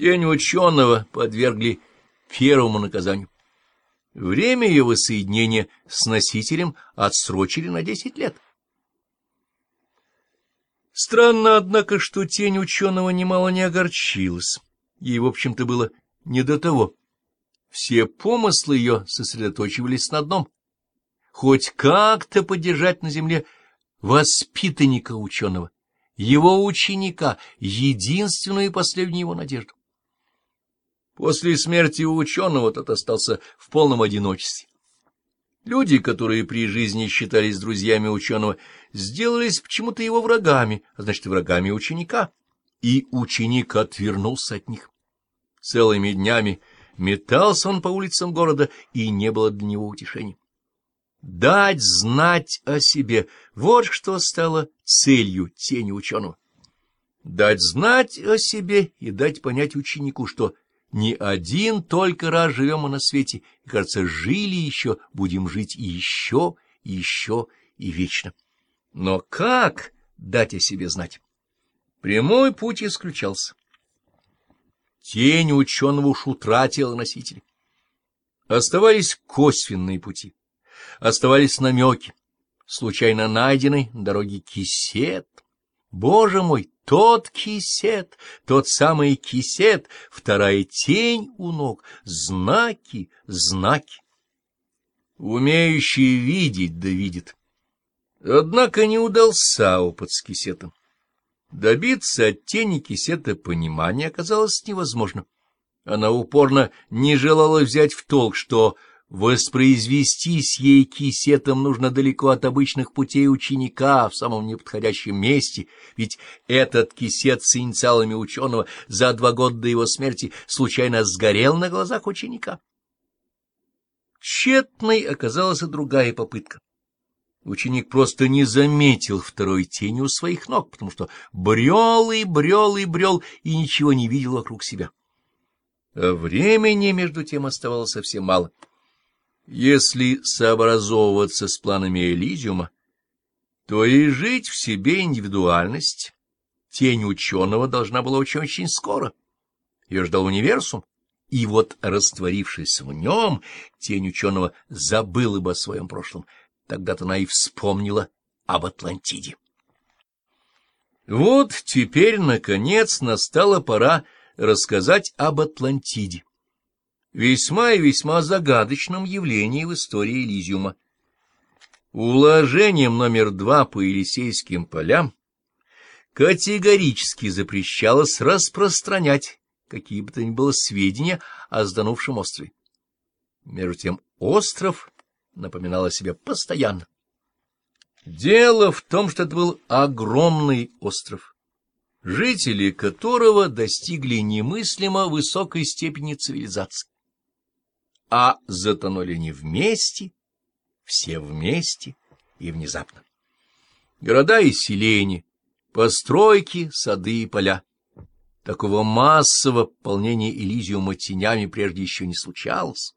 Тень ученого подвергли первому наказанию. Время ее воссоединения с носителем отсрочили на десять лет. Странно, однако, что тень ученого немало не огорчилась. Ей, в общем-то, было не до того. Все помыслы ее сосредоточивались на одном — хоть как-то поддержать на земле воспитанника ученого, его ученика, единственную и последнюю его надежду. После смерти ученого тот остался в полном одиночестве. Люди, которые при жизни считались друзьями ученого, сделались почему-то его врагами, а значит, врагами ученика, и ученик отвернулся от них. Целыми днями метался он по улицам города, и не было для него утешения. Дать знать о себе — вот что стало целью тени ученого. Дать знать о себе и дать понять ученику, что не один только раз живем мы на свете, и, кажется, жили еще, будем жить и еще, и еще, и вечно. Но как дать о себе знать? Прямой путь исключался. Тень ученого уж утратила носителя. Оставались косвенные пути, оставались намеки, случайно найденный на дороге кисет. Боже мой, тот кисет, тот самый кисет, вторая тень у ног, знаки, знаки. Умеющий видеть да видит. Однако не удался опыт с кисетом. Добиться от тени кисета понимания оказалось невозможно. Она упорно не желала взять в толк, что воспроизвести с ей кисетом нужно далеко от обычных путей ученика в самом неподходящем месте, ведь этот кисет с инициалами ученого за два года до его смерти случайно сгорел на глазах ученика. Тщетной оказалась и другая попытка. Ученик просто не заметил второй тени у своих ног, потому что брел и брел и брел, и ничего не видел вокруг себя. А времени, между тем, оставалось совсем мало. Если сообразовываться с планами Элизиума, то и жить в себе индивидуальность тень ученого должна была очень-очень скоро. Ее ждал универсум, и вот, растворившись в нем, тень ученого забыла бы о своем прошлом — Тогда-то она и вспомнила об Атлантиде. Вот теперь, наконец, настала пора рассказать об Атлантиде. Весьма и весьма загадочном явлении в истории Элизиума. Уложением номер два по Елисейским полям категорически запрещалось распространять какие бы то ни было сведения о сданувшем острове. Между тем остров напоминал о себе постоянно. Дело в том, что это был огромный остров, жители которого достигли немыслимо высокой степени цивилизации. А затонули не вместе, все вместе и внезапно. Города и селения, постройки, сады и поля. Такого массового полнения Элизиума тенями прежде еще не случалось.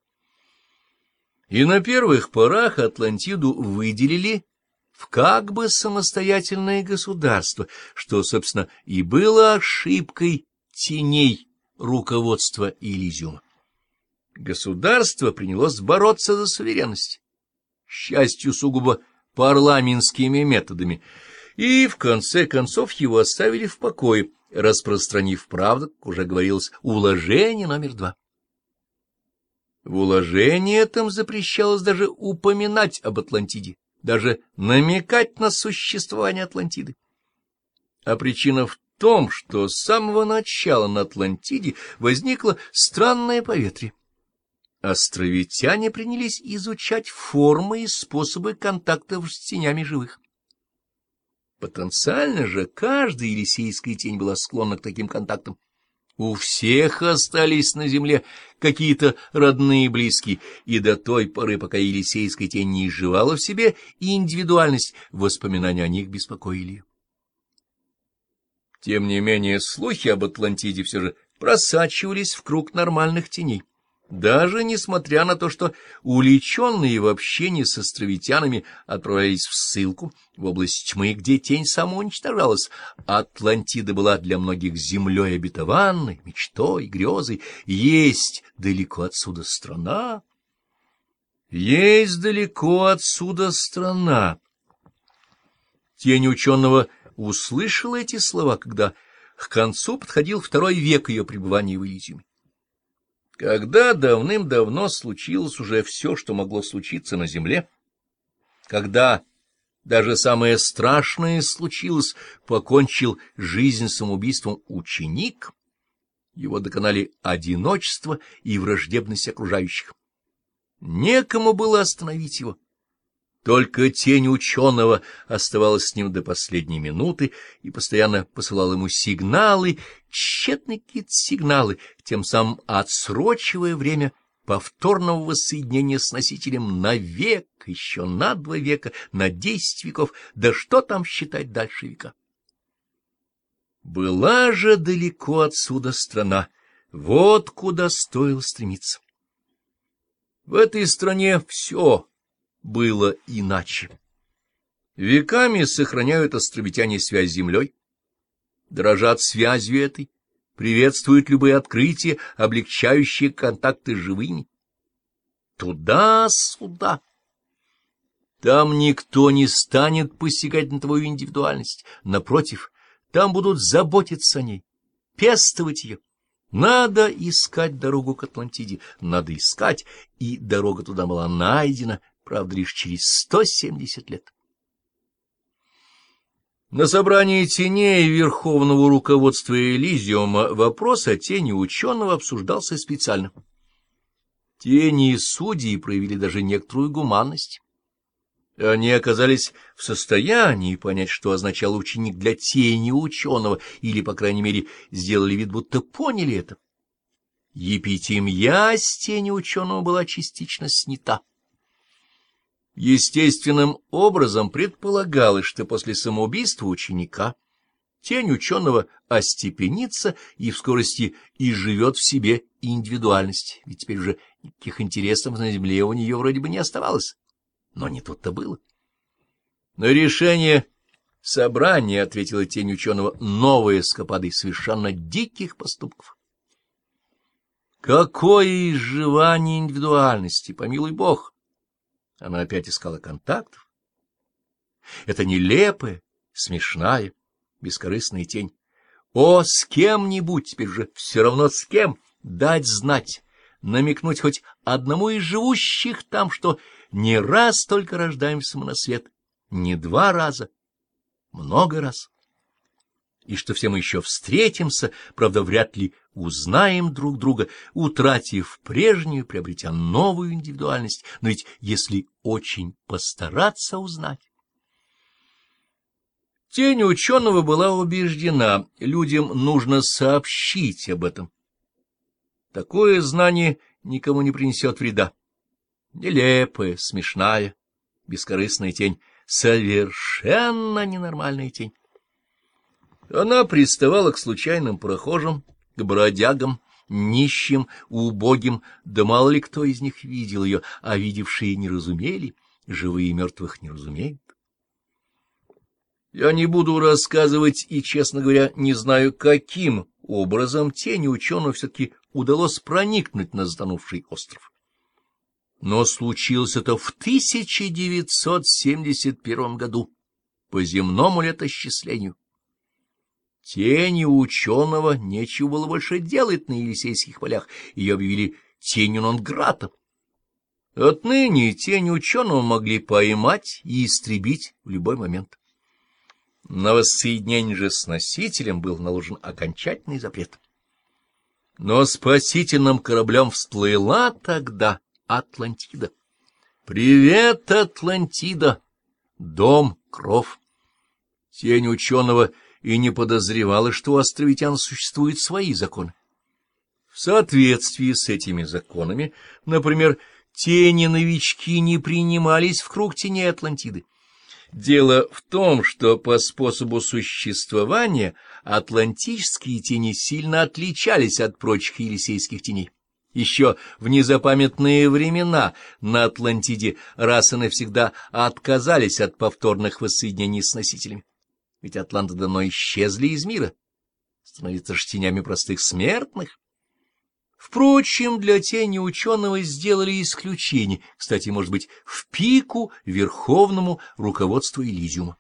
И на первых порах Атлантиду выделили в как бы самостоятельное государство, что, собственно, и было ошибкой теней руководства Элизиума. Государство принялось бороться за суверенность, счастью, сугубо парламентскими методами, и, в конце концов, его оставили в покое, распространив правду, как уже говорилось, уложение номер два. В уложении этом запрещалось даже упоминать об Атлантиде, даже намекать на существование Атлантиды. А причина в том, что с самого начала на Атлантиде возникло странное поветрие. Островитяне принялись изучать формы и способы контактов с тенями живых. Потенциально же каждая Елисейская тень была склонна к таким контактам. У всех остались на земле какие-то родные и близкие, и до той поры, пока Елисейская тень не изживала в себе индивидуальность, воспоминания о них беспокоили. Тем не менее, слухи об Атлантиде все же просачивались в круг нормальных теней. Даже несмотря на то, что уличенные в общении с островитянами отправились в ссылку в область тьмы, где тень самоуничтожалась, Атлантида была для многих землей обетованной, мечтой, грезой, есть далеко отсюда страна. Есть далеко отсюда страна. Тень ученого услышала эти слова, когда к концу подходил второй век ее пребывания в Элизиуме. Когда давным-давно случилось уже все, что могло случиться на земле, когда даже самое страшное случилось, покончил жизнь самоубийством ученик, его доконали одиночество и враждебность окружающих. Некому было остановить его. Только тень ученого оставалась с ним до последней минуты и постоянно посылала ему сигналы, тщетные какие-то сигналы, тем самым отсрочивая время повторного воссоединения с носителем на век, еще на два века, на десять веков, да что там считать дальше века. Была же далеко отсюда страна, вот куда стоило стремиться. В этой стране все было иначе. Веками сохраняют островитяне связь с землей, дрожат связью этой, приветствуют любые открытия, облегчающие контакты с живыми. Туда-сюда. Там никто не станет посягать на твою индивидуальность. Напротив, там будут заботиться о ней, пестовать ее. Надо искать дорогу к Атлантиде, надо искать, и дорога туда была найдена, правда, лишь через сто семьдесят лет. На собрании теней Верховного руководства Элизиума вопрос о тени ученого обсуждался специально. Тени и судьи проявили даже некоторую гуманность. Они оказались в состоянии понять, что означал ученик для тени ученого, или, по крайней мере, сделали вид, будто поняли это. Епитемья с тени ученого была частично снята. Естественным образом предполагалось, что после самоубийства ученика тень ученого остепенится и в скорости и живет в себе индивидуальность, ведь теперь уже никаких интересов на земле у нее вроде бы не оставалось. Но не тут-то было. На решение собрания ответила тень ученого новой эскападой совершенно диких поступков. Какое изживание индивидуальности, помилуй бог! Она опять искала контактов. Это нелепая, смешная, бескорыстная тень. О, с кем-нибудь, теперь же все равно с кем, дать знать, намекнуть хоть одному из живущих там, что не раз только рождаемся мы на свет, не два раза, много раз и что все мы еще встретимся, правда, вряд ли узнаем друг друга, утратив прежнюю, приобретя новую индивидуальность, но ведь если очень постараться узнать. Тень ученого была убеждена, людям нужно сообщить об этом. Такое знание никому не принесет вреда. Нелепая, смешная, бескорыстная тень, совершенно ненормальная тень. Она приставала к случайным прохожим, к бродягам, нищим, убогим, да мало ли кто из них видел ее, а видевшие не разумели, живые и мертвых не разумеют. Я не буду рассказывать и, честно говоря, не знаю, каким образом тени ученого все-таки удалось проникнуть на затонувший остров. Но случилось это в 1971 году, по земному летосчислению. Тени ученого нечего было больше делать на Елисейских полях, ее объявили тенью Нонграта. Отныне тень ученого могли поймать и истребить в любой момент. На воссоединение же с носителем был наложен окончательный запрет. Но спасительным кораблем всплыла тогда Атлантида. «Привет, Атлантида! Дом, кров!» Тень ученого — и не подозревала, что у островитян существуют свои законы. В соответствии с этими законами, например, тени-новички не принимались в круг теней Атлантиды. Дело в том, что по способу существования атлантические тени сильно отличались от прочих елисейских теней. Еще в незапамятные времена на Атлантиде раз и навсегда отказались от повторных воссоединений с носителями. Ведь атланты давно исчезли из мира, становятся ж тенями простых смертных. Впрочем, для тени ученого сделали исключение, кстати, может быть, в пику верховному руководству Элизиума.